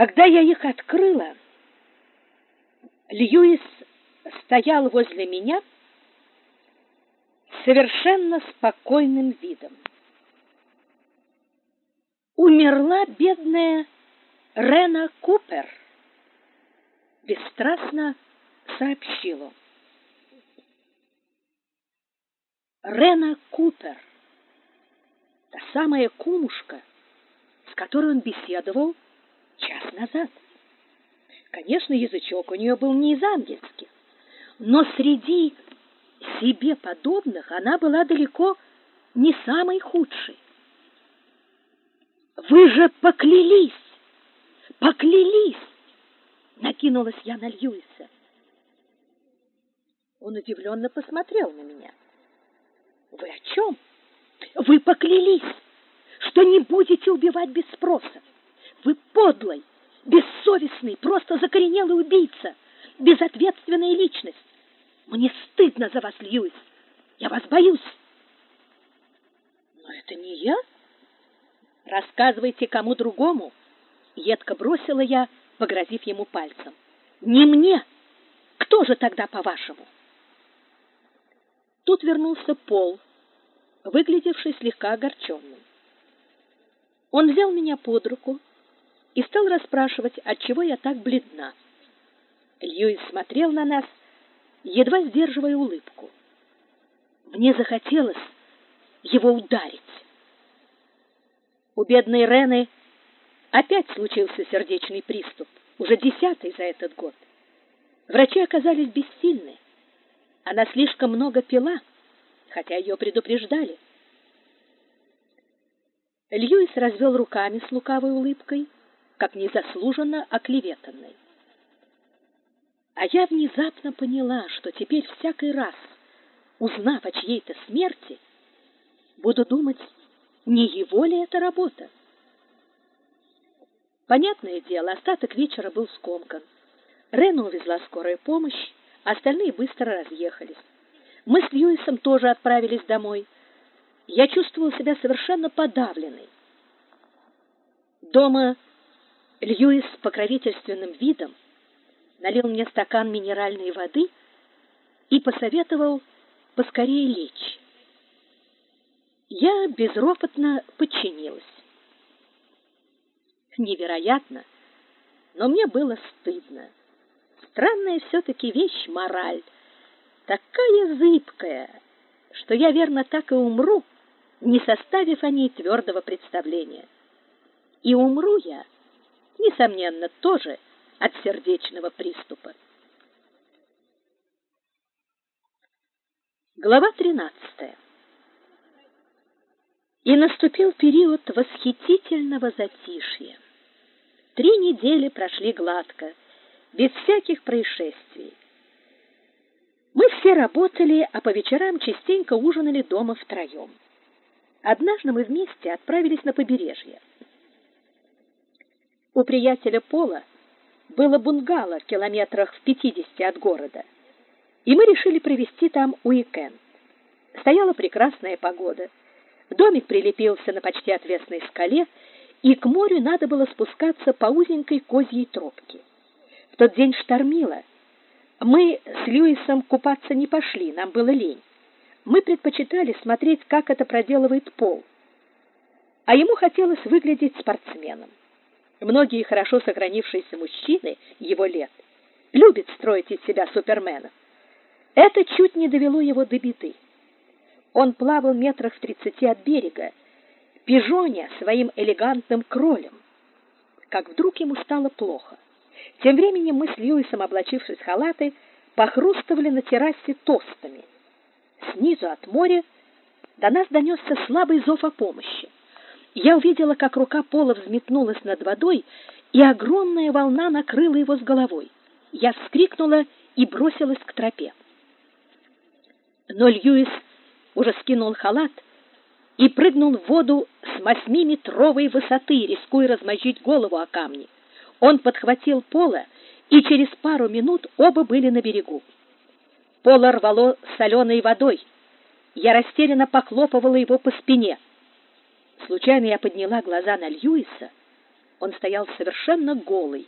Когда я их открыла, Льюис стоял возле меня совершенно спокойным видом. Умерла бедная Рена Купер, бесстрастно сообщил он. Рена Купер, та самая кумушка, с которой он беседовал назад. Конечно, язычок у нее был не из ангельских, но среди себе подобных она была далеко не самой худшей. Вы же поклялись! Поклялись! Накинулась я на Льюиса. Он удивленно посмотрел на меня. Вы о чем? Вы поклялись, что не будете убивать без спроса. Вы подлый, бессовестный, просто закоренелый убийца, безответственная личность. Мне стыдно за вас, Льюис. Я вас боюсь. Но это не я. Рассказывайте кому другому. Едко бросила я, погрозив ему пальцем. Не мне. Кто же тогда, по-вашему? Тут вернулся Пол, выглядевший слегка огорченным. Он взял меня под руку и стал расспрашивать, отчего я так бледна. Льюис смотрел на нас, едва сдерживая улыбку. Мне захотелось его ударить. У бедной Рены опять случился сердечный приступ, уже десятый за этот год. Врачи оказались бессильны. Она слишком много пила, хотя ее предупреждали. Льюис развел руками с лукавой улыбкой, как незаслуженно оклеветанной. А я внезапно поняла, что теперь всякий раз, узнав о чьей-то смерти, буду думать, не его ли это работа. Понятное дело, остаток вечера был скомкан. Рену увезла скорая помощь, остальные быстро разъехались. Мы с Льюисом тоже отправились домой. Я чувствовала себя совершенно подавленной. Дома Льюис с покровительственным видом налил мне стакан минеральной воды и посоветовал поскорее лечь. Я безропотно подчинилась. Невероятно, но мне было стыдно. Странная все-таки вещь мораль — такая зыбкая, что я верно так и умру, не составив о ней твердого представления. И умру я, несомненно, тоже от сердечного приступа. Глава 13. И наступил период восхитительного затишья. Три недели прошли гладко, без всяких происшествий. Мы все работали, а по вечерам частенько ужинали дома втроем. Однажды мы вместе отправились на побережье. У приятеля Пола было бунгало в километрах в 50 от города, и мы решили провести там уикенд. Стояла прекрасная погода. Домик прилепился на почти отвесной скале, и к морю надо было спускаться по узенькой козьей тропке. В тот день штормило, мы с Льюисом купаться не пошли, нам было лень. Мы предпочитали смотреть, как это проделывает Пол. А ему хотелось выглядеть спортсменом. Многие хорошо сохранившиеся мужчины его лет любят строить из себя суперменов. Это чуть не довело его до беды. Он плавал метрах в тридцати от берега, пижоня своим элегантным кролем. Как вдруг ему стало плохо. Тем временем мы с Льюисом, облачившись халаты, похрустывали на террасе тостами. Снизу от моря до нас донесся слабый зов о помощи. Я увидела, как рука Пола взметнулась над водой, и огромная волна накрыла его с головой. Я вскрикнула и бросилась к тропе. Но Льюис уже скинул халат и прыгнул в воду с восьмиметровой высоты, рискуя размозжить голову о камни. Он подхватил Пола, и через пару минут оба были на берегу. Пола рвало соленой водой. Я растерянно похлопывала его по спине. Случайно я подняла глаза на Льюиса. он стоял совершенно голый,